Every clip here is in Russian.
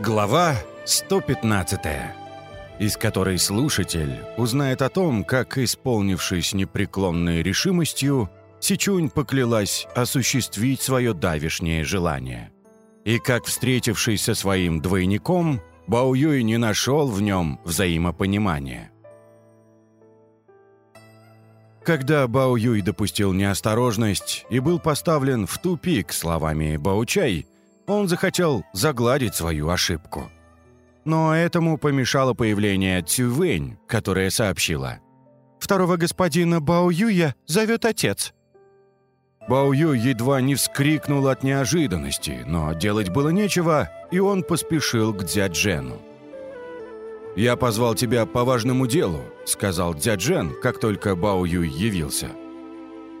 Глава 115, из которой слушатель узнает о том, как, исполнившись непреклонной решимостью, Сичунь поклялась осуществить свое давишнее желание. И как, встретившись со своим двойником, Бао Юй не нашел в нем взаимопонимания. Когда Бао Юй допустил неосторожность и был поставлен в тупик словами Баучай, он захотел загладить свою ошибку. Но этому помешало появление Цювэнь, которая сообщила. «Второго господина Бао Юя зовет отец». Бао Юй едва не вскрикнул от неожиданности, но делать было нечего, и он поспешил к Дзяджену. «Я позвал тебя по важному делу», — сказал Дзяджен, как только Бао Юй явился.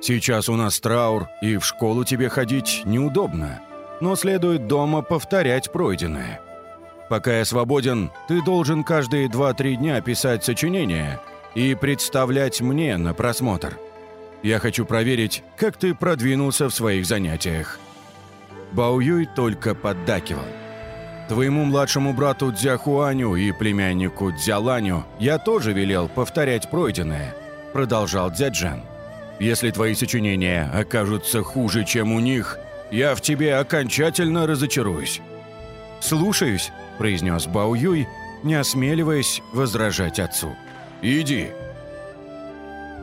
«Сейчас у нас траур, и в школу тебе ходить неудобно но следует дома повторять пройденное. Пока я свободен, ты должен каждые 2-3 дня писать сочинение и представлять мне на просмотр. Я хочу проверить, как ты продвинулся в своих занятиях». Бао Юй только поддакивал. «Твоему младшему брату Дзяхуаню и племяннику Дзяланю я тоже велел повторять пройденное», — продолжал Дзяджан. «Если твои сочинения окажутся хуже, чем у них, я в тебе окончательно разочаруюсь». «Слушаюсь», — произнес Бао Юй, не осмеливаясь возражать отцу. «Иди».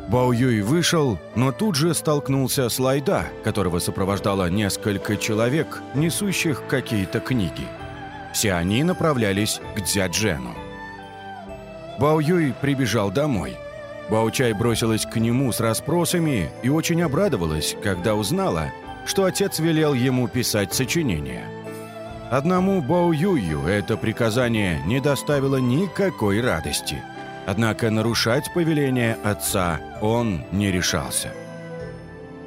Бао Юй вышел, но тут же столкнулся с Лайда, которого сопровождало несколько человек, несущих какие-то книги. Все они направлялись к Дзяджену. Бао Юй прибежал домой. Бао Чай бросилась к нему с расспросами и очень обрадовалась, когда узнала, что отец велел ему писать сочинение. Одному Боу Юю это приказание не доставило никакой радости. Однако нарушать повеление отца он не решался.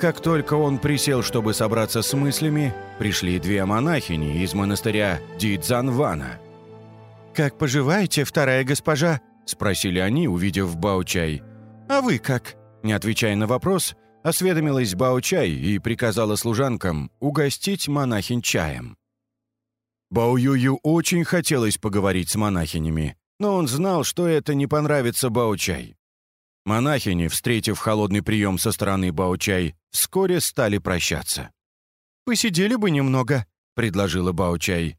Как только он присел, чтобы собраться с мыслями, пришли две монахини из монастыря Дидзанвана. «Как поживаете, вторая госпожа?» – спросили они, увидев Баучай. «А вы как?» Не отвечая на вопрос, осведомилась Бао-чай и приказала служанкам угостить монахинь чаем. Бао-юю очень хотелось поговорить с монахинями, но он знал, что это не понравится Бао-чай. Монахини, встретив холодный прием со стороны Бао-чай, вскоре стали прощаться. «Посидели бы немного», — предложила Бао-чай.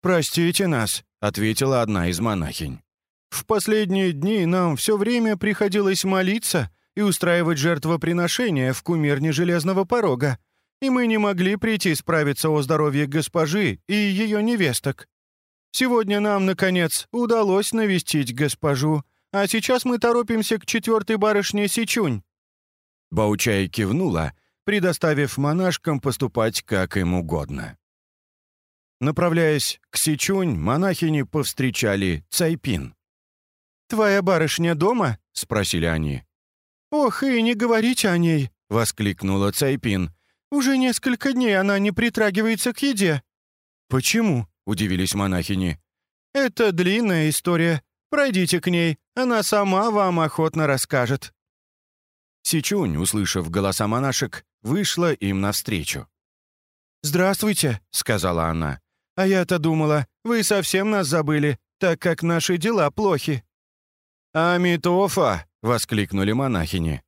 «Простите нас», — ответила одна из монахинь. «В последние дни нам все время приходилось молиться, и устраивать жертвоприношения в кумирне Железного Порога, и мы не могли прийти справиться о здоровье госпожи и ее невесток. Сегодня нам, наконец, удалось навестить госпожу, а сейчас мы торопимся к четвертой барышне Сичунь». Баучай кивнула, предоставив монашкам поступать как им угодно. Направляясь к Сичунь, монахини повстречали Цайпин. «Твоя барышня дома?» — спросили они. «Ох, и не говорите о ней!» — воскликнула Цайпин. «Уже несколько дней она не притрагивается к еде». «Почему?» — удивились монахини. «Это длинная история. Пройдите к ней, она сама вам охотно расскажет». Сичунь, услышав голоса монашек, вышла им навстречу. «Здравствуйте», — сказала она. «А я-то думала, вы совсем нас забыли, так как наши дела плохи». «Амитофа!» — воскликнули монахини.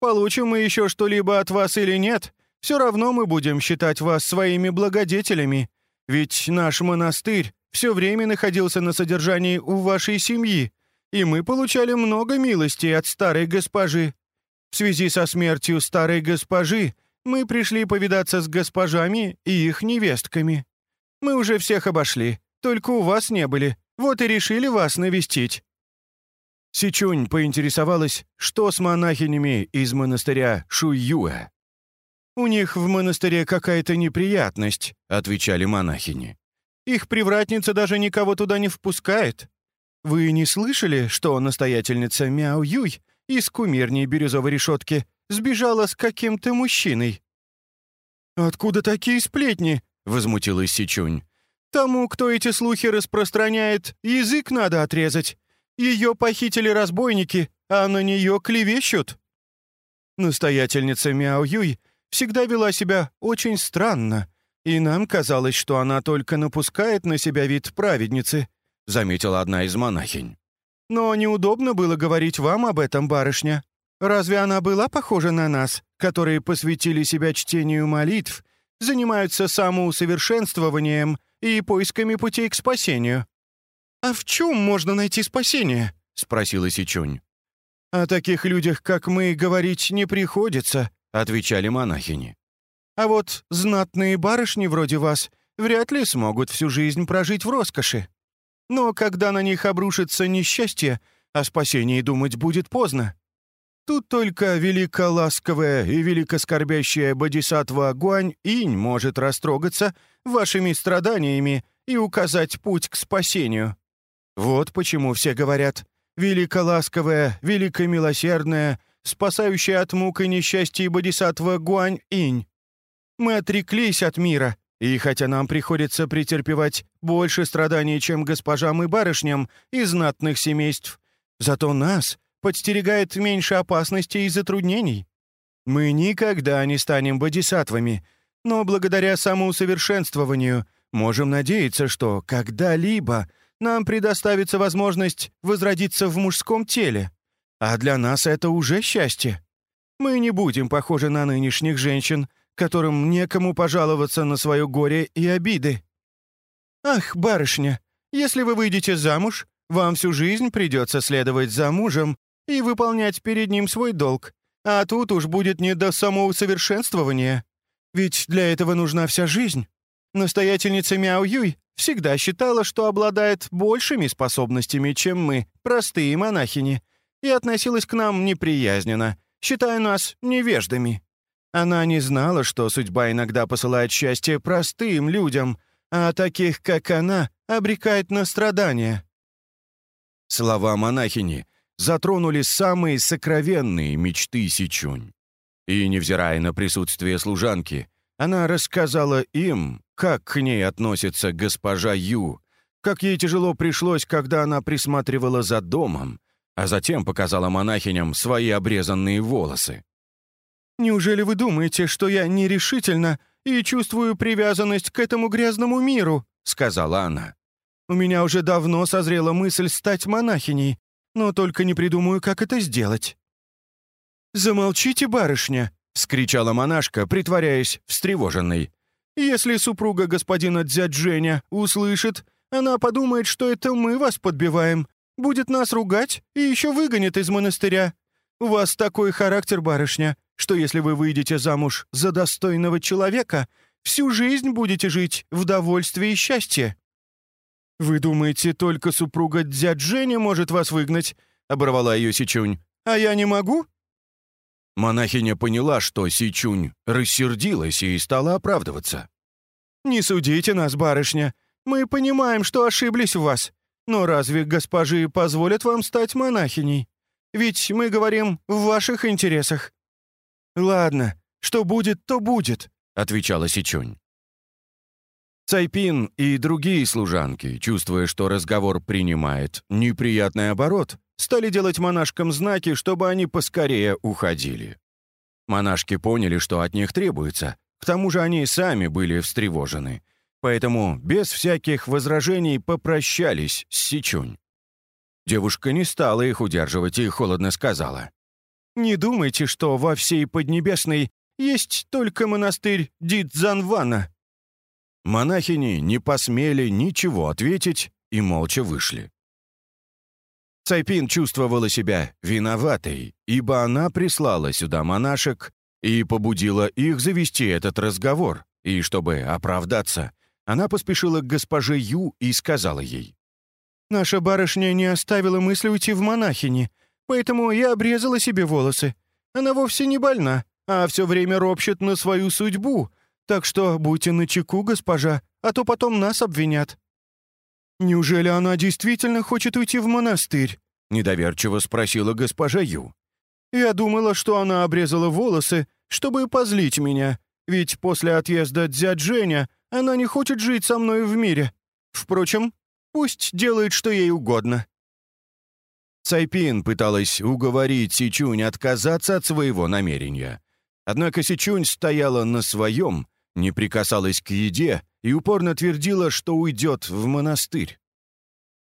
«Получим мы еще что-либо от вас или нет, все равно мы будем считать вас своими благодетелями, ведь наш монастырь все время находился на содержании у вашей семьи, и мы получали много милостей от старой госпожи. В связи со смертью старой госпожи мы пришли повидаться с госпожами и их невестками. Мы уже всех обошли, только у вас не были, вот и решили вас навестить. Сичунь поинтересовалась, что с монахинями из монастыря Шуюэ. «У них в монастыре какая-то неприятность», — отвечали монахини. «Их привратница даже никого туда не впускает. Вы не слышали, что настоятельница Мяо Юй из кумирней бирюзовой решетки сбежала с каким-то мужчиной?» «Откуда такие сплетни?» — возмутилась Сичунь. «Тому, кто эти слухи распространяет, язык надо отрезать. Ее похитили разбойники, а на нее клевещут». Настоятельница Мяо Юй всегда вела себя очень странно, и нам казалось, что она только напускает на себя вид праведницы», — заметила одна из монахинь. «Но неудобно было говорить вам об этом, барышня. Разве она была похожа на нас, которые посвятили себя чтению молитв, занимаются самоусовершенствованием и поисками путей к спасению?» «А в чем можно найти спасение?» — спросила Сичунь. «О таких людях, как мы, говорить не приходится», — отвечали монахини. «А вот знатные барышни вроде вас вряд ли смогут всю жизнь прожить в роскоши. Но когда на них обрушится несчастье, о спасении думать будет поздно. Тут только великоласковая и великоскорбящая бодисатва Гуань-инь может растрогаться вашими страданиями и указать путь к спасению. Вот почему все говорят «великоласковая, великомилосердная, спасающая от мук и несчастья бодисатва Гуань-инь». Мы отреклись от мира, и хотя нам приходится претерпевать больше страданий, чем госпожам и барышням из знатных семейств, зато нас подстерегает меньше опасностей и затруднений. Мы никогда не станем бодисатвами, но благодаря самоусовершенствованию можем надеяться, что когда-либо нам предоставится возможность возродиться в мужском теле. А для нас это уже счастье. Мы не будем похожи на нынешних женщин, которым некому пожаловаться на свое горе и обиды. Ах, барышня, если вы выйдете замуж, вам всю жизнь придется следовать за мужем и выполнять перед ним свой долг, а тут уж будет не до самоусовершенствования. Ведь для этого нужна вся жизнь. Настоятельница Мяо Юй всегда считала, что обладает большими способностями, чем мы, простые монахини, и относилась к нам неприязненно, считая нас невеждами. Она не знала, что судьба иногда посылает счастье простым людям, а таких, как она, обрекает на страдания. Слова монахини затронули самые сокровенные мечты Сичунь. И, невзирая на присутствие служанки, она рассказала им, как к ней относится госпожа Ю, как ей тяжело пришлось, когда она присматривала за домом, а затем показала монахиням свои обрезанные волосы. «Неужели вы думаете, что я нерешительно и чувствую привязанность к этому грязному миру?» — сказала она. «У меня уже давно созрела мысль стать монахиней, но только не придумаю, как это сделать». «Замолчите, барышня!» — скричала монашка, притворяясь встревоженной. «Если супруга господина Дзядженя услышит, она подумает, что это мы вас подбиваем, будет нас ругать и еще выгонит из монастыря. У вас такой характер, барышня, что если вы выйдете замуж за достойного человека, всю жизнь будете жить в довольстве и счастье». «Вы думаете, только супруга Дзядженя может вас выгнать?» — оборвала ее Сичунь. «А я не могу?» Монахиня поняла, что Сичунь рассердилась и стала оправдываться. «Не судите нас, барышня. Мы понимаем, что ошиблись в вас. Но разве госпожи позволят вам стать монахиней? Ведь мы говорим в ваших интересах». «Ладно, что будет, то будет», — отвечала Сичунь. Цайпин и другие служанки, чувствуя, что разговор принимает неприятный оборот, стали делать монашкам знаки, чтобы они поскорее уходили. Монашки поняли, что от них требуется, к тому же они сами были встревожены, поэтому без всяких возражений попрощались с Сичунь. Девушка не стала их удерживать и холодно сказала. «Не думайте, что во всей Поднебесной есть только монастырь Дидзанвана». Монахини не посмели ничего ответить и молча вышли. Цайпин чувствовала себя виноватой, ибо она прислала сюда монашек и побудила их завести этот разговор, и чтобы оправдаться, она поспешила к госпоже Ю и сказала ей. «Наша барышня не оставила мысли уйти в монахини, поэтому я обрезала себе волосы. Она вовсе не больна, а все время ропщет на свою судьбу, так что будьте начеку, госпожа, а то потом нас обвинят». «Неужели она действительно хочет уйти в монастырь?» — недоверчиво спросила госпожа Ю. «Я думала, что она обрезала волосы, чтобы позлить меня, ведь после отъезда дядь Женя она не хочет жить со мной в мире. Впрочем, пусть делает, что ей угодно». Цайпин пыталась уговорить Сичунь отказаться от своего намерения. Однако Сичунь стояла на своем не прикасалась к еде и упорно твердила, что уйдет в монастырь.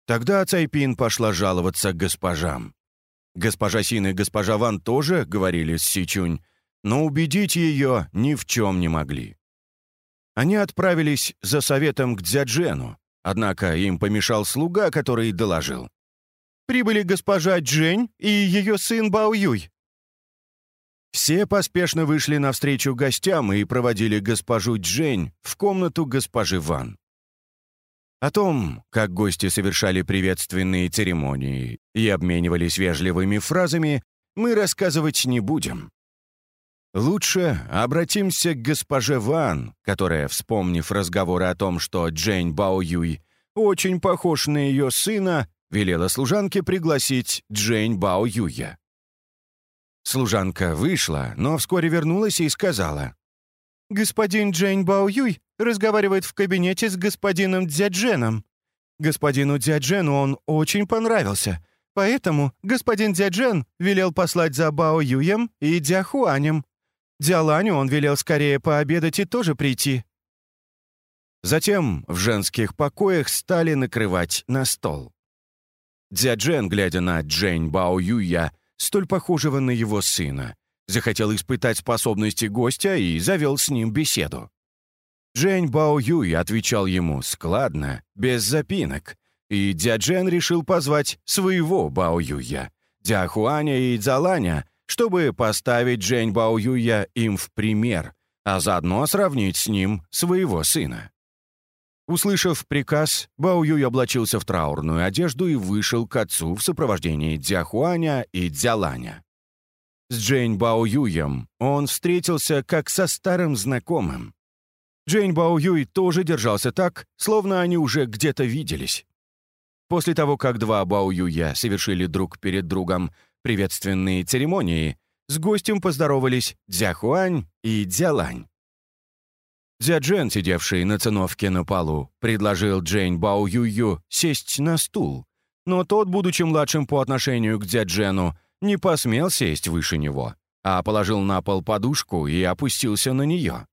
Тогда Цайпин пошла жаловаться госпожам. Госпожа Син и госпожа Ван тоже говорили с Сичунь, но убедить ее ни в чем не могли. Они отправились за советом к Дзяджену, однако им помешал слуга, который доложил. «Прибыли госпожа Джень и ее сын Бао Юй. Все поспешно вышли навстречу гостям и проводили госпожу Джень в комнату госпожи Ван. О том, как гости совершали приветственные церемонии и обменивались вежливыми фразами, мы рассказывать не будем. Лучше обратимся к госпоже Ван, которая, вспомнив разговоры о том, что Джейн Бао Юй очень похож на ее сына, велела служанке пригласить Джейн Бао Юя. Служанка вышла, но вскоре вернулась и сказала. «Господин Джейн Бао Юй разговаривает в кабинете с господином Дзядженом. Господину Дзяджену он очень понравился, поэтому господин Дзяджен велел послать за Бао Юем и Дзяхуанем. Дзяланю он велел скорее пообедать и тоже прийти». Затем в женских покоях стали накрывать на стол. Дзяджен, глядя на Джейн Бао Юя, столь похожего на его сына, захотел испытать способности гостя и завел с ним беседу. Джень Бао Юй отвечал ему складно, без запинок, и Дзяджен решил позвать своего Бао Юя, Дзяхуаня и Дзаланя, чтобы поставить Джень Бао Юя им в пример, а заодно сравнить с ним своего сына. Услышав приказ, Бао Юй облачился в траурную одежду и вышел к отцу в сопровождении Дзяхуаня и Дзяланя. С Джейн Бао Юем он встретился как со старым знакомым. Джейн Бао Юй тоже держался так, словно они уже где-то виделись. После того, как два Бао Юя совершили друг перед другом приветственные церемонии, с гостем поздоровались Дзяхуань и Дзялань. Дзяджен, сидевший на циновке на полу, предложил Джейн Бао Юю сесть на стул, но тот, будучи младшим по отношению к Дзяджену, не посмел сесть выше него, а положил на пол подушку и опустился на нее.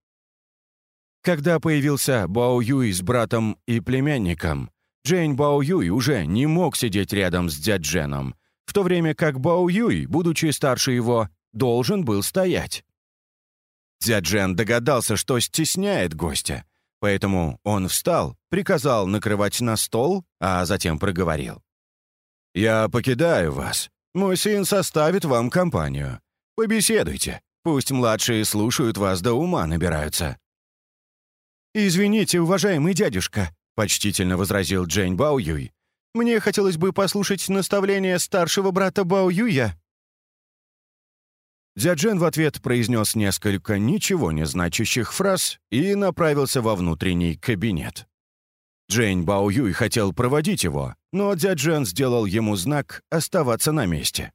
Когда появился Бао Юй с братом и племянником, Джейн Бао Юй уже не мог сидеть рядом с Дзядженом, в то время как Бао Юй, будучи старше его, должен был стоять. Дзяджен догадался, что стесняет гостя, поэтому он встал, приказал накрывать на стол, а затем проговорил. «Я покидаю вас. Мой сын составит вам компанию. Побеседуйте. Пусть младшие слушают вас, до ума набираются». «Извините, уважаемый дядюшка», — почтительно возразил Джейн Бао Юй. «Мне хотелось бы послушать наставления старшего брата Бао Юя». Дзяджен в ответ произнес несколько ничего не значащих фраз и направился во внутренний кабинет. Джейн Бао Юй хотел проводить его, но Дзяджен сделал ему знак оставаться на месте.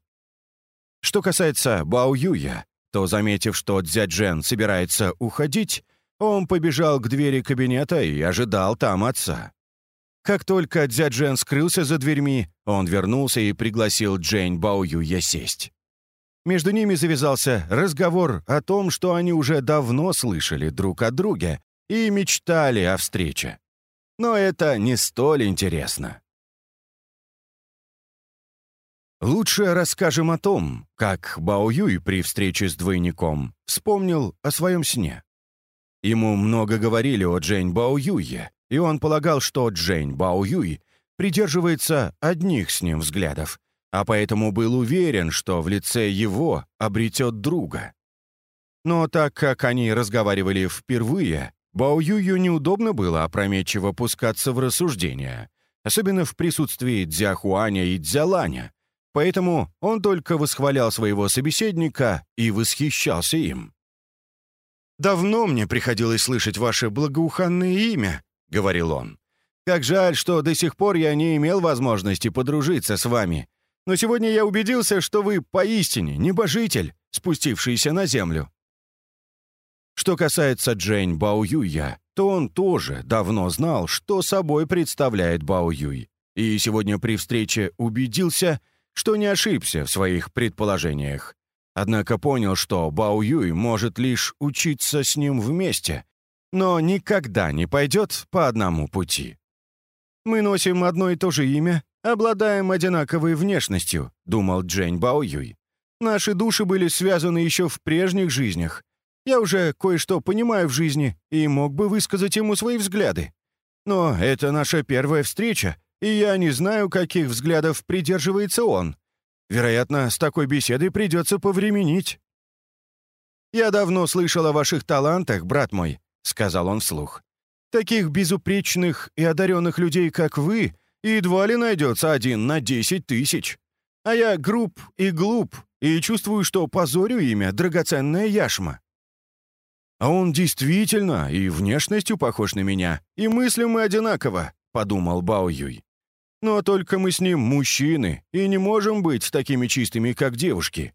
Что касается Бао Юя, то, заметив, что Дзяджен собирается уходить, он побежал к двери кабинета и ожидал там отца. Как только Дзяджен скрылся за дверьми, он вернулся и пригласил Джейн Бао Юя сесть. Между ними завязался разговор о том, что они уже давно слышали друг о друге и мечтали о встрече. Но это не столь интересно. Лучше расскажем о том, как Бао Юй при встрече с двойником вспомнил о своем сне. Ему много говорили о Джейн Бао Юе, и он полагал, что Джейн Бао Юй придерживается одних с ним взглядов, а поэтому был уверен, что в лице его обретет друга. Но так как они разговаривали впервые, Бао Юю неудобно было опрометчиво пускаться в рассуждения, особенно в присутствии Дзяхуаня и Дзяланя, поэтому он только восхвалял своего собеседника и восхищался им. «Давно мне приходилось слышать ваше благоуханное имя», — говорил он. «Как жаль, что до сих пор я не имел возможности подружиться с вами, но сегодня я убедился, что вы поистине небожитель, спустившийся на землю». Что касается Джейн Бао Юя, то он тоже давно знал, что собой представляет Бао Юй, и сегодня при встрече убедился, что не ошибся в своих предположениях. Однако понял, что Бао Юй может лишь учиться с ним вместе, но никогда не пойдет по одному пути. «Мы носим одно и то же имя, обладаем одинаковой внешностью», — думал Джейн Бао Юй. «Наши души были связаны еще в прежних жизнях. Я уже кое-что понимаю в жизни и мог бы высказать ему свои взгляды. Но это наша первая встреча, и я не знаю, каких взглядов придерживается он. Вероятно, с такой беседой придется повременить». «Я давно слышал о ваших талантах, брат мой», — сказал он вслух. «Таких безупречных и одаренных людей, как вы, едва ли найдется один на десять тысяч. А я груб и глуп, и чувствую, что позорю имя драгоценная яшма». «А он действительно и внешностью похож на меня, и мыслим мы одинаково», — подумал Бао Юй. «Но только мы с ним мужчины и не можем быть такими чистыми, как девушки.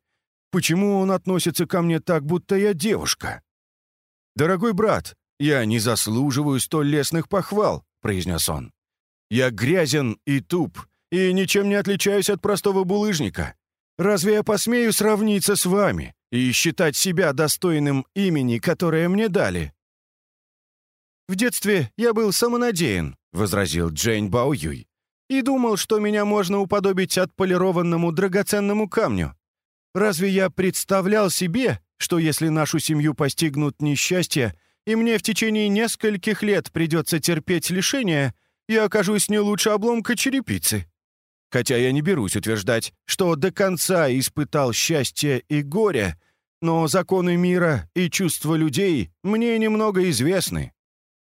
Почему он относится ко мне так, будто я девушка?» «Дорогой брат, я не заслуживаю столь лестных похвал», — произнес он. «Я грязен и туп, и ничем не отличаюсь от простого булыжника. Разве я посмею сравниться с вами и считать себя достойным имени, которое мне дали?» «В детстве я был самонадеян», — возразил Джейн Бао Юй, «и думал, что меня можно уподобить отполированному драгоценному камню. Разве я представлял себе, что если нашу семью постигнут несчастья, и мне в течение нескольких лет придется терпеть лишения, я окажусь не лучше обломка черепицы? Хотя я не берусь утверждать, что до конца испытал счастье и горе, но законы мира и чувства людей мне немного известны.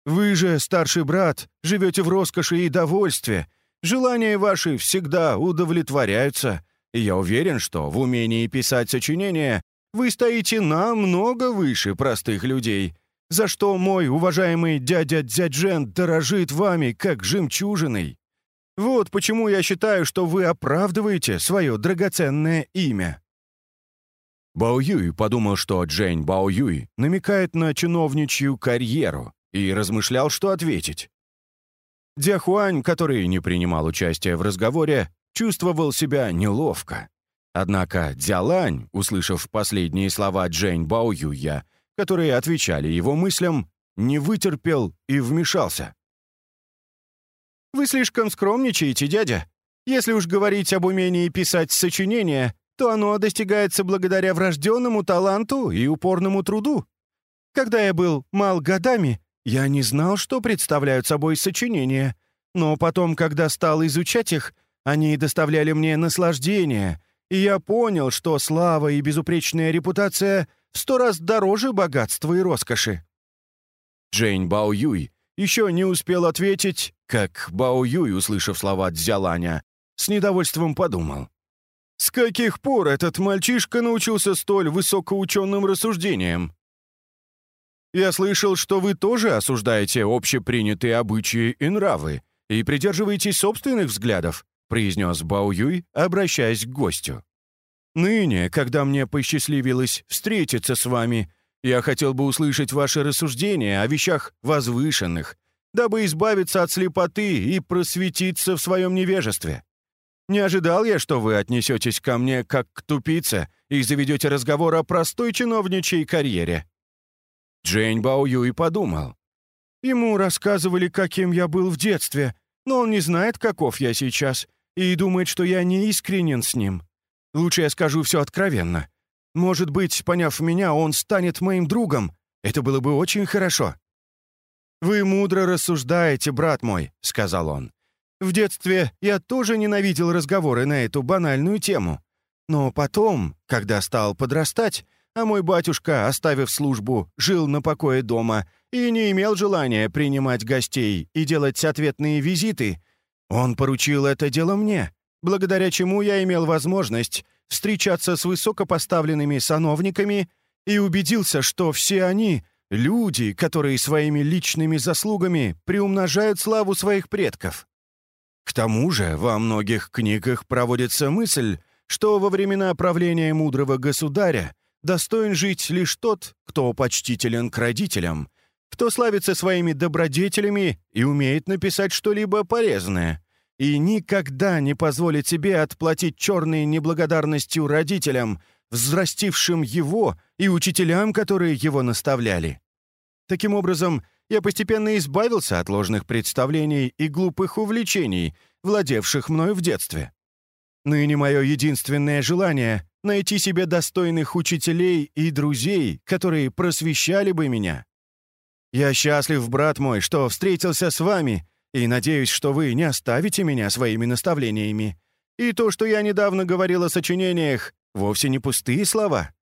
Вы же, старший брат, живете в роскоши и довольстве, желания ваши всегда удовлетворяются, и я уверен, что в умении писать сочинения вы стоите намного выше простых людей, за что мой уважаемый дядя Дзяджен дорожит вами, как жемчужиной. Вот почему я считаю, что вы оправдываете свое драгоценное имя». Бао Юй подумал, что Джейн Бао Юй намекает на чиновничью карьеру и размышлял, что ответить. Дяхуань, который не принимал участия в разговоре, чувствовал себя неловко. Однако Дзялань, услышав последние слова Джейн Бао Юя, которые отвечали его мыслям, не вытерпел и вмешался. «Вы слишком скромничаете, дядя. Если уж говорить об умении писать сочинения, то оно достигается благодаря врожденному таланту и упорному труду. Когда я был мал годами, я не знал, что представляют собой сочинения, но потом, когда стал изучать их, они доставляли мне наслаждение, и я понял, что слава и безупречная репутация в сто раз дороже богатства и роскоши». Джейн Бао Юй еще не успел ответить, как Бао Юй, услышав слова Дзяланя, с недовольством подумал. «С каких пор этот мальчишка научился столь высокоученым рассуждениям?» «Я слышал, что вы тоже осуждаете общепринятые обычаи и нравы и придерживаетесь собственных взглядов», произнес Бао Юй, обращаясь к гостю. «Ныне, когда мне посчастливилось встретиться с вами, я хотел бы услышать ваши рассуждения о вещах возвышенных, дабы избавиться от слепоты и просветиться в своем невежестве. Не ожидал я, что вы отнесетесь ко мне как к тупице и заведете разговор о простой чиновничьей карьере». Джейн Бао Юй подумал. Ему рассказывали, каким я был в детстве, но он не знает, каков я сейчас, и думает, что я не искренен с ним. Лучше я скажу все откровенно. Может быть, поняв меня, он станет моим другом. Это было бы очень хорошо». «Вы мудро рассуждаете, брат мой», — сказал он. «В детстве я тоже ненавидел разговоры на эту банальную тему. Но потом, когда стал подрастать, а мой батюшка, оставив службу, жил на покое дома и не имел желания принимать гостей и делать ответные визиты, он поручил это дело мне, благодаря чему я имел возможность встречаться с высокопоставленными сановниками и убедился, что все они — люди, которые своими личными заслугами приумножают славу своих предков. К тому же во многих книгах проводится мысль, что во времена правления мудрого государя достоин жить лишь тот, кто почтителен к родителям, кто славится своими добродетелями и умеет написать что-либо полезное, и никогда не позволит себе отплатить черной неблагодарностью родителям, взрастившим его, и учителям, которые его наставляли. Таким образом, я постепенно избавился от ложных представлений и глупых увлечений, владевших мною в детстве. Ныне мое единственное желание — найти себе достойных учителей и друзей, которые просвещали бы меня. Я счастлив, брат мой, что встретился с вами, и надеюсь, что вы не оставите меня своими наставлениями. И то, что я недавно говорил о сочинениях, вовсе не пустые слова.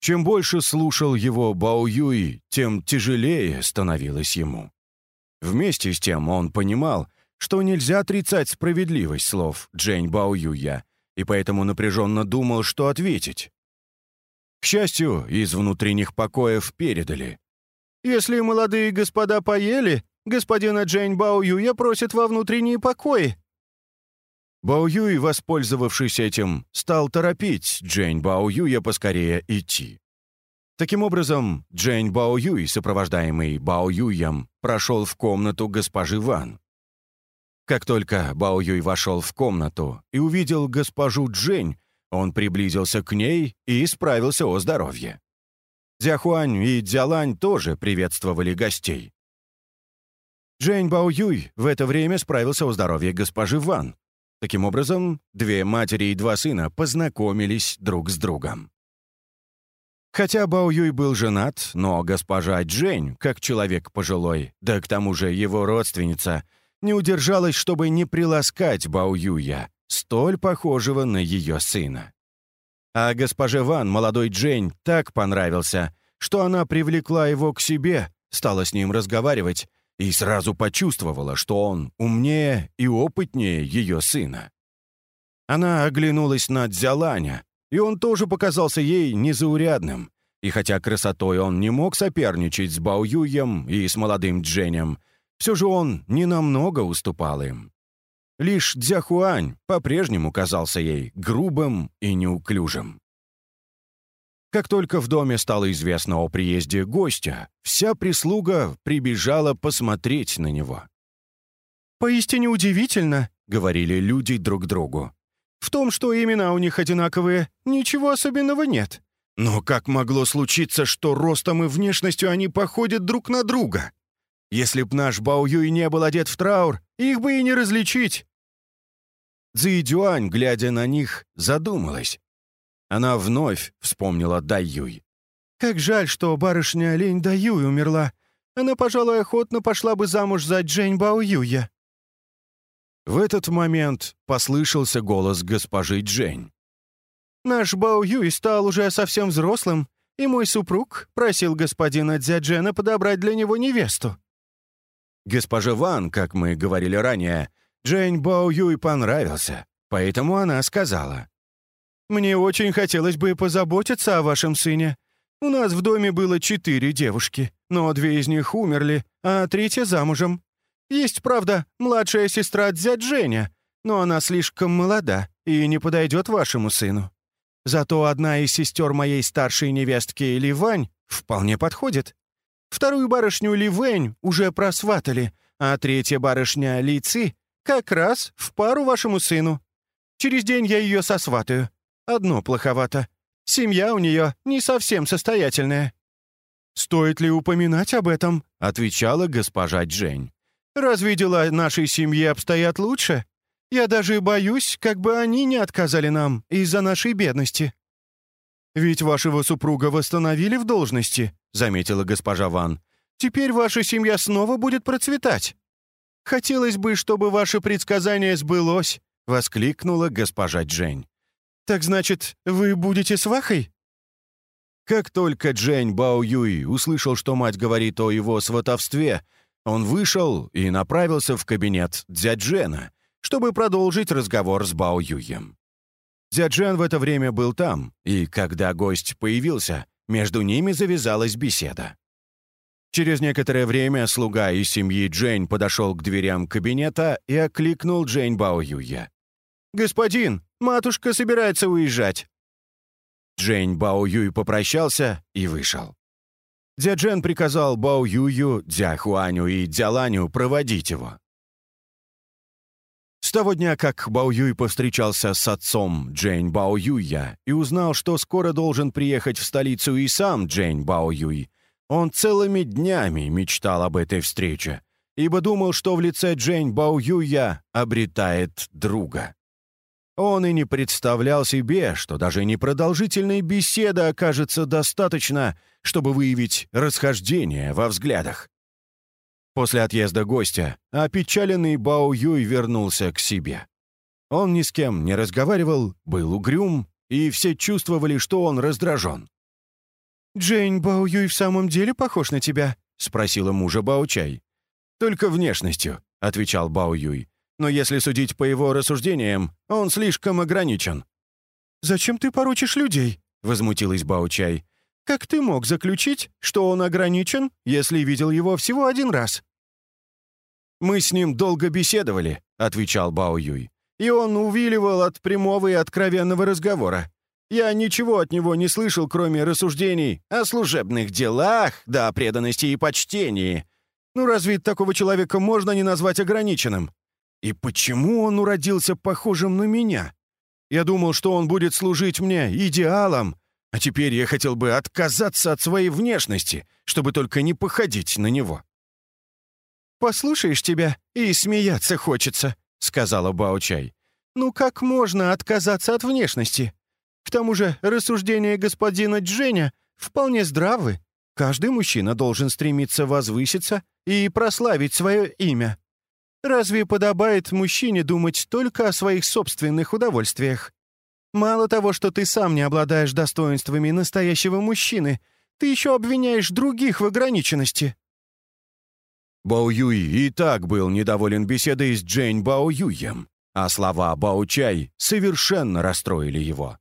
Чем больше слушал его Бао Юй, тем тяжелее становилось ему. Вместе с тем он понимал, что нельзя отрицать справедливость слов Джень Бао Юя, и поэтому напряженно думал, что ответить. К счастью, из внутренних покоев передали. «Если молодые господа поели, господина Джень Бао Юя просит во внутренние покои». Бао воспользовавшись этим, стал торопить Джень Бао Юя поскорее идти. Таким образом, Джень Бао сопровождаемый Бао прошел в комнату госпожи Ван. Как только Бао вошел в комнату и увидел госпожу Джень, он приблизился к ней и справился о здоровье. Дзяхуань и Дзялань тоже приветствовали гостей. Джень Бао Юй в это время справился о здоровье госпожи Ван. Таким образом, две матери и два сына познакомились друг с другом. Хотя Бао Юй был женат, но госпожа Джень, как человек пожилой, да к тому же его родственница — не удержалась, чтобы не приласкать Бао Юя, столь похожего на ее сына. А госпоже Ван молодой Джень так понравился, что она привлекла его к себе, стала с ним разговаривать и сразу почувствовала, что он умнее и опытнее ее сына. Она оглянулась на Дзяланя, и он тоже показался ей незаурядным. И хотя красотой он не мог соперничать с Бао Юем и с молодым Дженем, все же он ненамного уступал им. Лишь Дзяхуань по-прежнему казался ей грубым и неуклюжим. Как только в доме стало известно о приезде гостя, вся прислуга прибежала посмотреть на него. «Поистине удивительно», — говорили люди друг другу. «В том, что имена у них одинаковые, ничего особенного нет. Но как могло случиться, что ростом и внешностью они походят друг на друга?» Если б наш Бао Юй не был одет в траур, их бы и не различить». Цзи Дюань, глядя на них, задумалась. Она вновь вспомнила Дай Юй. «Как жаль, что барышня Лень Дай Юй умерла. Она, пожалуй, охотно пошла бы замуж за Джень Бао Юя». В этот момент послышался голос госпожи Джень. «Наш Бао Юй стал уже совсем взрослым, и мой супруг просил господина Дзяджена подобрать для него невесту. Госпоже Ван, как мы говорили ранее, Джейн Бао Юй понравился, поэтому она сказала. «Мне очень хотелось бы позаботиться о вашем сыне. У нас в доме было четыре девушки, но две из них умерли, а третья замужем. Есть, правда, младшая сестра Дзя Дженя, но она слишком молода и не подойдет вашему сыну. Зато одна из сестер моей старшей невестки Ливань вполне подходит. Вторую барышню Ли Вэнь уже просватали, а третья барышня Ли Ци как раз в пару вашему сыну. Через день я ее сосватаю. Одно плоховато. Семья у нее не совсем состоятельная». «Стоит ли упоминать об этом?» — отвечала госпожа Джень. «Разве дела нашей семьи обстоят лучше? Я даже боюсь, как бы они не отказали нам из-за нашей бедности». «Ведь вашего супруга восстановили в должности», — заметила госпожа Ван. «Теперь ваша семья снова будет процветать». «Хотелось бы, чтобы ваше предсказание сбылось», — воскликнула госпожа Джень. «Так значит, вы будете свахой?» Как только Джень Бао Юй услышал, что мать говорит о его сватовстве, он вышел и направился в кабинет Дзяджена, чтобы продолжить разговор с Бао Юем. Дзяджен в это время был там, и когда гость появился, между ними завязалась беседа. Через некоторое время слуга из семьи Джейн подошел к дверям кабинета и окликнул Джейн Бао Юя. «Господин, матушка собирается уезжать». Джейн Бао Юй попрощался и вышел. Дзяджен приказал Бао Юю, Дзя Хуаню и Дзя Ланю проводить его. С того дня, как Бао Юй повстречался с отцом Джейн Бао Юя и узнал, что скоро должен приехать в столицу и сам Джейн Бао Юй, Он целыми днями мечтал об этой встрече, ибо думал, что в лице Джейн Баоюя обретает друга. Он и не представлял себе, что даже непродолжительной беседы окажется достаточно, чтобы выявить расхождение во взглядах. После отъезда гостя опечаленный Бао Юй вернулся к себе. Он ни с кем не разговаривал, был угрюм, и все чувствовали, что он раздражен. «Джейн Бао Юй в самом деле похож на тебя?» — спросила мужа Бао Чай. «Только внешностью», — отвечал Бао Юй. «Но если судить по его рассуждениям, он слишком ограничен». «Зачем ты порочишь людей?» — возмутилась Бао Чай. «Как ты мог заключить, что он ограничен, если видел его всего один раз?» «Мы с ним долго беседовали», — отвечал Бао Юй. «И он увиливал от прямого и откровенного разговора. Я ничего от него не слышал, кроме рассуждений о служебных делах, да о преданности и почтении. Ну разве такого человека можно не назвать ограниченным? И почему он уродился похожим на меня? Я думал, что он будет служить мне идеалом, а теперь я хотел бы отказаться от своей внешности, чтобы только не походить на него». «Послушаешь тебя, и смеяться хочется», — сказала Баучай. «Ну как можно отказаться от внешности? К тому же рассуждения господина Дженя вполне здравы. Каждый мужчина должен стремиться возвыситься и прославить свое имя. Разве подобает мужчине думать только о своих собственных удовольствиях? Мало того, что ты сам не обладаешь достоинствами настоящего мужчины, ты еще обвиняешь других в ограниченности». Бао Юй и так был недоволен беседой с Джейн Бао Юем, а слова Бао Чай совершенно расстроили его.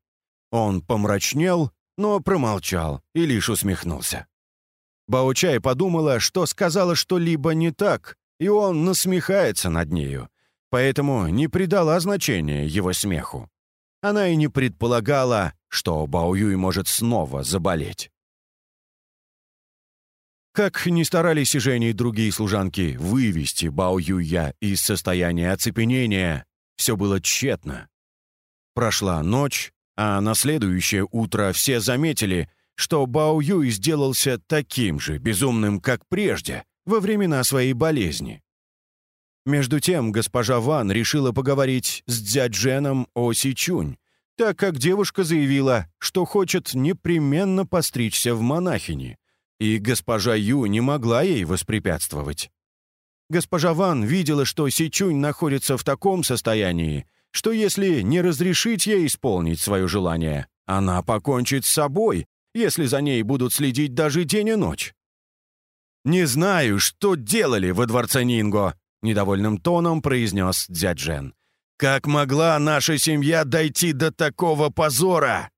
Он помрачнел, но промолчал и лишь усмехнулся. Баучай подумала, что сказала что-либо не так, и он насмехается над нею, поэтому не придала значения его смеху. Она и не предполагала, что Баоюй может снова заболеть. Как ни старались и Женя и другие служанки вывести Бао Юя из состояния оцепенения, все было тщетно. Прошла ночь, а на следующее утро все заметили, что Бао Юй сделался таким же безумным, как прежде, во времена своей болезни. Между тем госпожа Ван решила поговорить с дядженом о Сичунь, так как девушка заявила, что хочет непременно постричься в монахини, и госпожа Ю не могла ей воспрепятствовать. Госпожа Ван видела, что Сичунь находится в таком состоянии, что если не разрешить ей исполнить свое желание, она покончит с собой, если за ней будут следить даже день и ночь. «Не знаю, что делали во дворце Нинго», — недовольным тоном произнес дядь «Как могла наша семья дойти до такого позора?»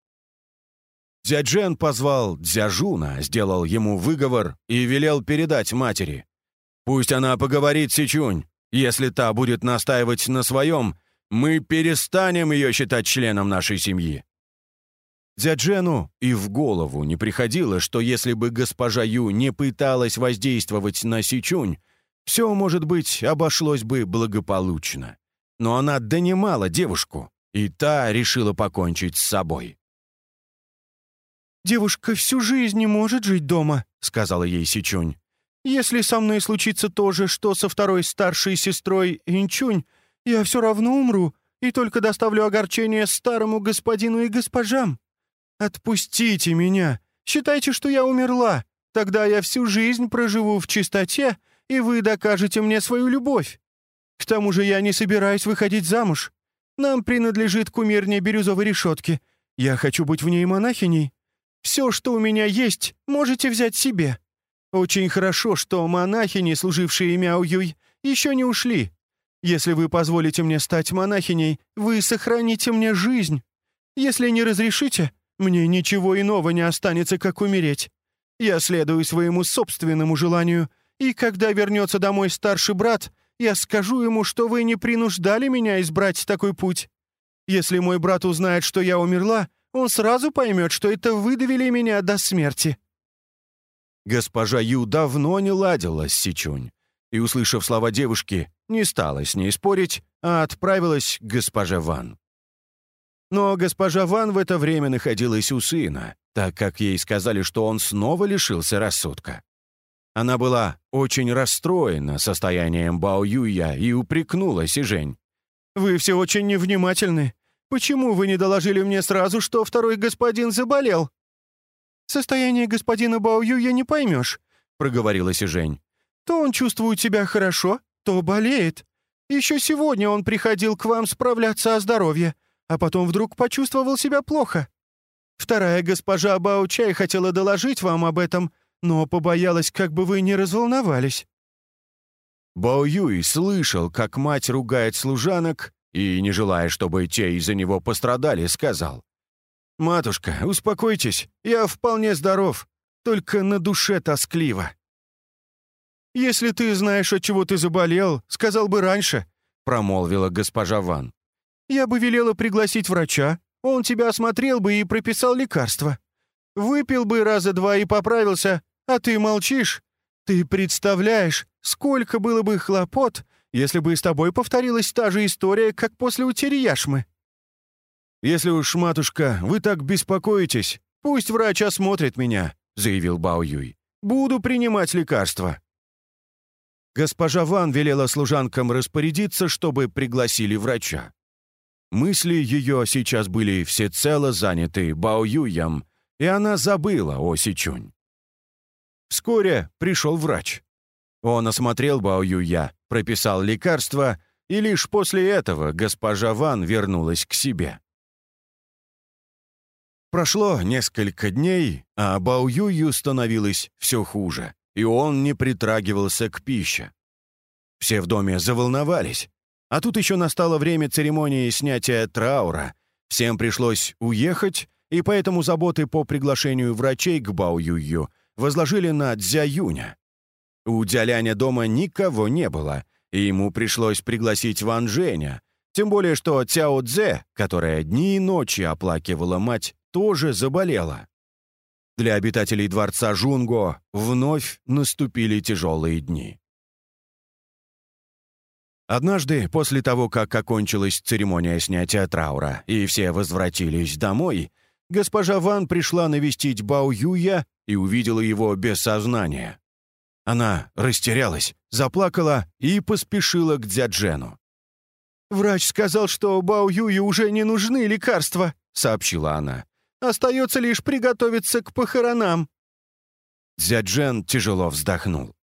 Дядь позвал Дзяжуна, сделал ему выговор и велел передать матери. «Пусть она поговорит с Сичунь. Если та будет настаивать на своем, мы перестанем ее считать членом нашей семьи». Дзяджену и в голову не приходило, что если бы госпожа Ю не пыталась воздействовать на Сичунь, все, может быть, обошлось бы благополучно. Но она донимала девушку, и та решила покончить с собой. «Девушка всю жизнь не может жить дома», — сказала ей Сичунь. «Если со мной случится то же, что со второй старшей сестрой Инчунь, я все равно умру и только доставлю огорчение старому господину и госпожам. Отпустите меня, считайте, что я умерла, тогда я всю жизнь проживу в чистоте, и вы докажете мне свою любовь. К тому же я не собираюсь выходить замуж. Нам принадлежит кумирня бирюзовой решетки. Я хочу быть в ней монахиней. Все, что у меня есть, можете взять себе. Очень хорошо, что монахини, служившие Мяо Юй, еще не ушли. Если вы позволите мне стать монахиней, вы сохраните мне жизнь. Если не разрешите, мне ничего иного не останется, как умереть. Я следую своему собственному желанию, и когда вернется домой старший брат, я скажу ему, что вы не принуждали меня избрать такой путь. Если мой брат узнает, что я умерла, он сразу поймет, что это вы довели меня до смерти». Госпожа Ю давно не ладила с Сичунь и, услышав слова девушки, не стала с ней спорить, а отправилась к госпоже Ван. Но госпожа Ван в это время находилась у сына, так как ей сказали, что он снова лишился рассудка. Она была очень расстроена состоянием Бао Юя и упрекнула Сижень. «Вы все очень невнимательны. Почему вы не доложили мне сразу, что второй господин заболел?» «Состояние господина Бао Юя не поймешь», — проговорила Сижень. «То он чувствует себя хорошо, то болеет. Еще сегодня он приходил к вам справляться о здоровье, а потом вдруг почувствовал себя плохо. Вторая госпожа Бао Чай хотела доложить вам об этом, но побоялась, как бы вы не разволновались». Бао Юй слышал, как мать ругает служанок, и, не желая, чтобы те из-за него пострадали, сказал. «Матушка, успокойтесь, я вполне здоров, только на душе тоскливо». «Если ты знаешь, от чего ты заболел, сказал бы раньше», — промолвила госпожа Ван. «Я бы велела пригласить врача, он тебя осмотрел бы и прописал лекарства. Выпил бы раза два и поправился, а ты молчишь. Ты представляешь, сколько было бы хлопот, если бы с тобой повторилась та же история, как после утери яшмы». «Если уж, матушка, вы так беспокоитесь, пусть врач осмотрит меня», — заявил Бао Юй. «Буду принимать лекарства». Госпожа Ван велела служанкам распорядиться, чтобы пригласили врача. Мысли ее сейчас были всецело заняты Бао Юем, и она забыла о Сичунь. Вскоре пришел врач. Он осмотрел Бао Юя, прописал лекарства, и лишь после этого госпожа Ван вернулась к себе. Прошло несколько дней, а Бао Юю становилось все хуже, и он не притрагивался к пище. Все в доме заволновались. А тут еще настало время церемонии снятия траура. Всем пришлось уехать, и поэтому заботы по приглашению врачей к Бао Юю возложили на Дзя Юня. У Дзяляня дома никого не было, и ему пришлось пригласить Ван Женя, тем более что Цяо Цзэ, которая дни и ночи оплакивала мать, тоже заболела. Для обитателей дворца Жунго вновь наступили тяжелые дни. Однажды, после того, как окончилась церемония снятия траура, и все возвратились домой, госпожа Ван пришла навестить Бао Юя и увидела его без сознания. Она растерялась, заплакала и поспешила к дяджену. «Врач сказал, что Бао Юю уже не нужны лекарства», — сообщила она. «Остается лишь приготовиться к похоронам». Дзяджен тяжело вздохнул.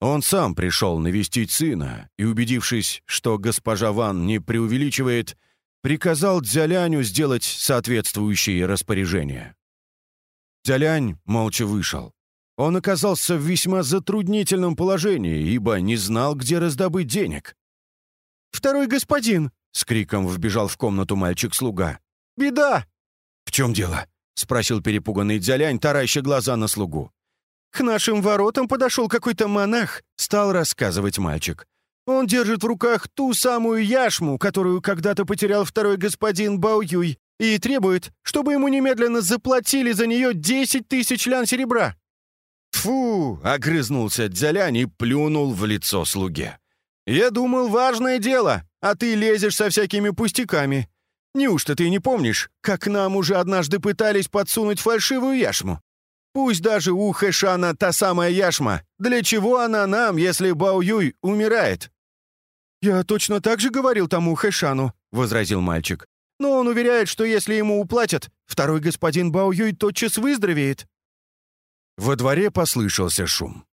Он сам пришел навестить сына и, убедившись, что госпожа Ван не преувеличивает, приказал Дзяляню сделать соответствующие распоряжения. Дзялянь молча вышел. Он оказался в весьма затруднительном положении, ибо не знал, где раздобыть денег. «Второй господин!» — с криком вбежал в комнату мальчик-слуга. «Беда!» «В чем дело?» — спросил перепуганный Дзялянь, тараща глаза на слугу. «К нашим воротам подошел какой-то монах», — стал рассказывать мальчик. «Он держит в руках ту самую яшму, которую когда-то потерял второй господин Баоюй, и требует, чтобы ему немедленно заплатили за нее десять тысяч лян серебра». «Фу!» — огрызнулся Дзялянь и плюнул в лицо слуге. «Я думал, важное дело, а ты лезешь со всякими пустяками. Неужто ты не помнишь, как нам уже однажды пытались подсунуть фальшивую яшму? Пусть даже у Хэшана та самая яшма. Для чего она нам, если Бао Юй умирает?» «Я точно так же говорил тому Хэшану», — возразил мальчик. «Но он уверяет, что если ему уплатят, второй господин Бао Юй тотчас выздоровеет». Во дворе послышался шум.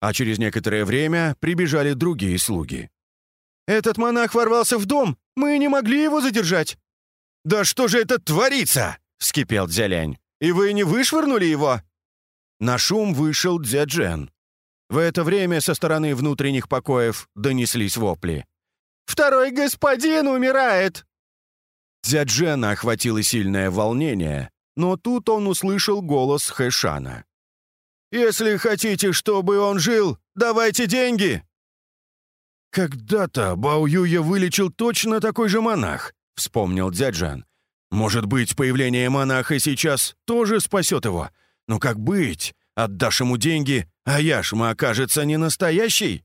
А через некоторое время прибежали другие слуги. «Этот монах ворвался в дом! Мы не могли его задержать!» «Да что же это творится?» — вскипел Дзялянь. «И вы не вышвырнули его?» На шум вышел Дзяджен. В это время со стороны внутренних покоев донеслись вопли. «Второй господин умирает!» Дзяджена охватило сильное волнение, но тут он услышал голос Хэшана. «Если хотите, чтобы он жил, давайте деньги!» «Когда-то Бао Юя вылечил точно такой же монах», — вспомнил Дзяджан. «Может быть, появление монаха сейчас тоже спасет его, ну как быть? Отдашь ему деньги, а яшма окажется не настоящий?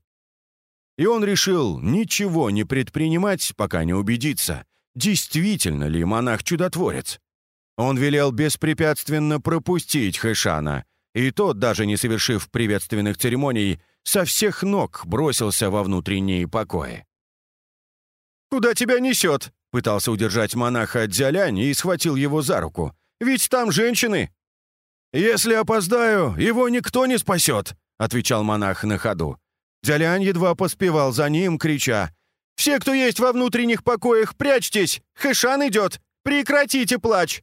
И он решил ничего не предпринимать, пока не убедится, действительно ли монах чудотворец. Он велел беспрепятственно пропустить Хэшана, и тот, даже не совершив приветственных церемоний, со всех ног бросился во внутренние покои. «Куда тебя несет?» — пытался удержать монаха Дзялянь и схватил его за руку. «Ведь там женщины!» «Если опоздаю, его никто не спасет», — отвечал монах на ходу. Дзялянь едва поспевал за ним, крича. «Все, кто есть во внутренних покоях, прячьтесь! Хэшан идет! Прекратите плач!»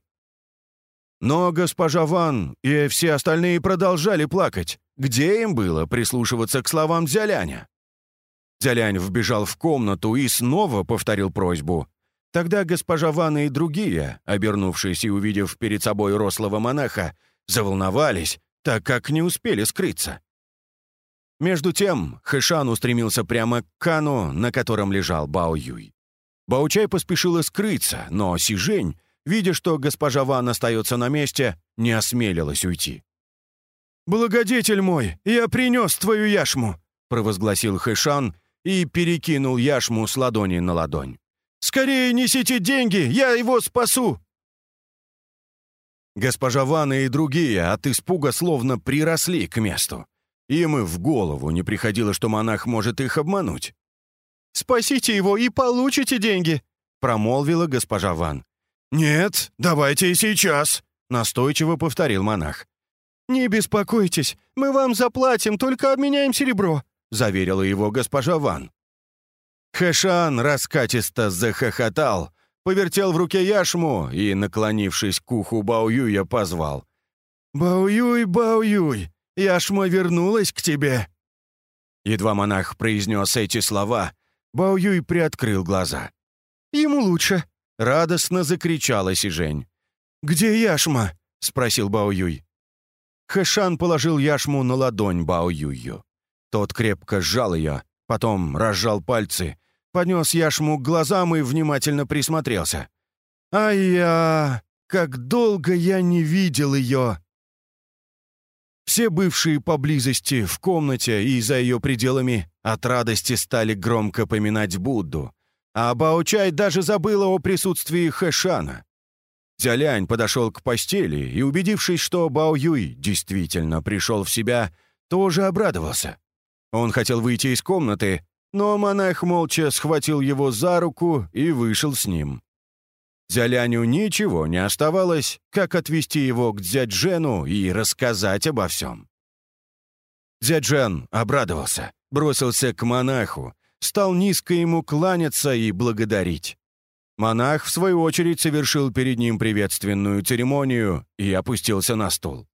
Но госпожа Ван и все остальные продолжали плакать. Где им было прислушиваться к словам Дзяляня? Дзялянь вбежал в комнату и снова повторил просьбу. Тогда госпожа Ван и другие, обернувшись и увидев перед собой рослого монаха, заволновались, так как не успели скрыться. Между тем Хэшан устремился прямо к кану, на котором лежал Бао Юй. Баучай поспешила скрыться, но Сижень, видя, что госпожа Ван остается на месте, не осмелилась уйти. «Благодетель мой, я принес твою яшму!» — провозгласил Хэшан и перекинул яшму с ладони на ладонь. «Скорее несите деньги, я его спасу!» Госпожа Ванна и другие от испуга словно приросли к месту. Им и в голову не приходило, что монах может их обмануть. «Спасите его и получите деньги!» — промолвила госпожа Ван. «Нет, давайте и сейчас!» — настойчиво повторил монах. «Не беспокойтесь, мы вам заплатим, только обменяем серебро», — заверила его госпожа Ван. Хэшан раскатисто захохотал, повертел в руке яшму и, наклонившись к уху Баоюя, позвал. «Баоюй, Баоюй, яшма вернулась к тебе!» Едва монах произнес эти слова, Баоюй приоткрыл глаза. «Ему лучше!» — радостно закричала Сижень. «Где яшма?» — спросил Баоюй. Хэшан положил яшму на ладонь Бао Юю. Тот крепко сжал ее, потом разжал пальцы, поднес яшму к глазам и внимательно присмотрелся. «Ай я! Как долго я не видел ее!» Все бывшие поблизости, в комнате и за ее пределами, от радости стали громко поминать Будду, а Баучай даже забыла о присутствии Хэшана. Дзялянь подошел к постели и, убедившись, что Бао Юй действительно пришел в себя, тоже обрадовался. Он хотел выйти из комнаты, но монах молча схватил его за руку и вышел с ним. Дзяляню ничего не оставалось, как отвести его к дяджену и рассказать обо всем. Дяджен обрадовался, бросился к монаху, стал низко ему кланяться и благодарить. Монах, в свою очередь, совершил перед ним приветственную церемонию и опустился на стул.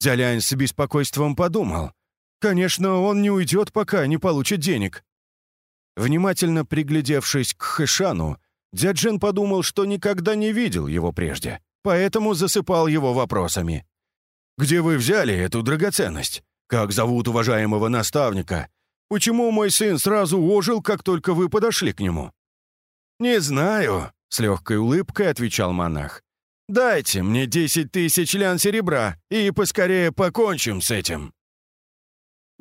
Дзялянь с беспокойством подумал. «Конечно, он не уйдет, пока не получит денег». Внимательно приглядевшись к Хэшану, Дзяджин подумал, что никогда не видел его прежде, поэтому засыпал его вопросами. «Где вы взяли эту драгоценность? Как зовут уважаемого наставника? Почему мой сын сразу ожил, как только вы подошли к нему?» «Не знаю», — с легкой улыбкой отвечал монах. «Дайте мне десять тысяч лян серебра, и поскорее покончим с этим».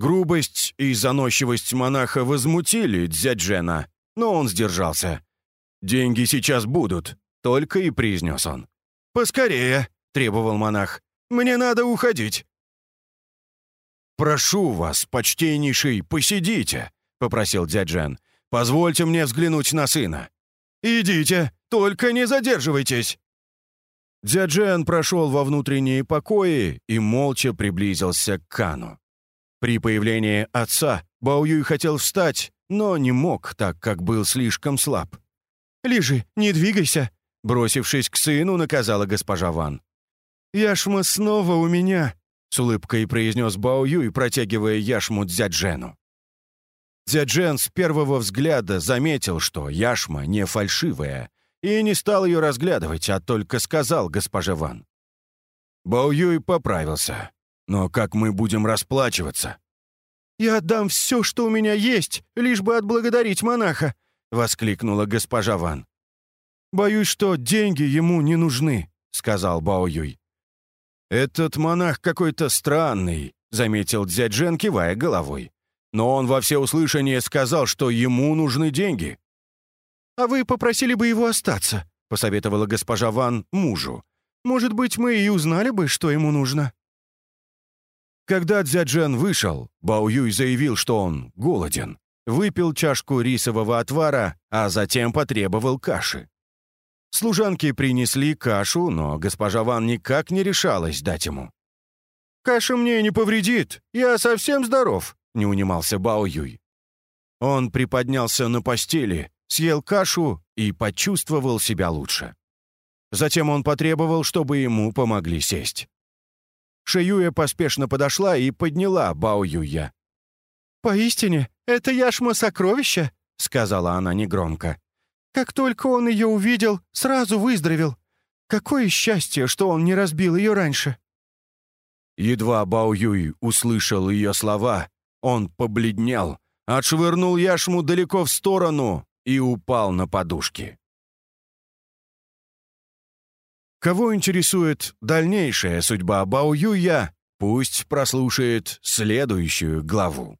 Грубость и заносчивость монаха возмутили Дзяджена, но он сдержался. «Деньги сейчас будут», — только и произнес он. «Поскорее», — требовал монах. «Мне надо уходить». «Прошу вас, почтеннейший, посидите», — попросил Дзяджен. «Позвольте мне взглянуть на сына». «Идите, только не задерживайтесь!» Дзяджен прошел во внутренние покои и молча приблизился к Кану. При появлении отца Баоюй хотел встать, но не мог, так как был слишком слаб. «Лежи, не двигайся!» Бросившись к сыну, наказала госпожа Ван. «Яшма снова у меня!» — с улыбкой произнес Баоюй, протягивая яшму Дзяджену. Дзяджен с первого взгляда заметил, что яшма не фальшивая, и не стал ее разглядывать, а только сказал госпоже Ван. Баоюй поправился. «Но как мы будем расплачиваться?» «Я отдам все, что у меня есть, лишь бы отблагодарить монаха», — воскликнула госпожа Ван. «Боюсь, что деньги ему не нужны», — сказал Бао Юй. «Этот монах какой-то странный», — заметил Дзяджен, кивая головой но он во всеуслышание сказал, что ему нужны деньги. «А вы попросили бы его остаться», — посоветовала госпожа Ван мужу. Может быть, мы и узнали бы, что ему нужно». Когда Дзяджен вышел, Бао Юй заявил, что он голоден. Выпил чашку рисового отвара, а затем потребовал каши. Служанки принесли кашу, но госпожа Ван никак не решалась дать ему. «Каша мне не повредит, я совсем здоров», — не унимался Бао Юй. Он приподнялся на постели, съел кашу и почувствовал себя лучше. Затем он потребовал, чтобы ему помогли сесть. Шиюя поспешно подошла и подняла Бао Юя. «Поистине, это яшма сокровища», — сказала она негромко. «Как только он ее увидел, сразу выздоровел. Какое счастье, что он не разбил ее раньше». Едва Бао Юй услышал ее слова, он побледнел, отшвырнул яшму далеко в сторону и упал на подушки. Кого интересует дальнейшая судьба Бао Юя, пусть прослушает следующую главу.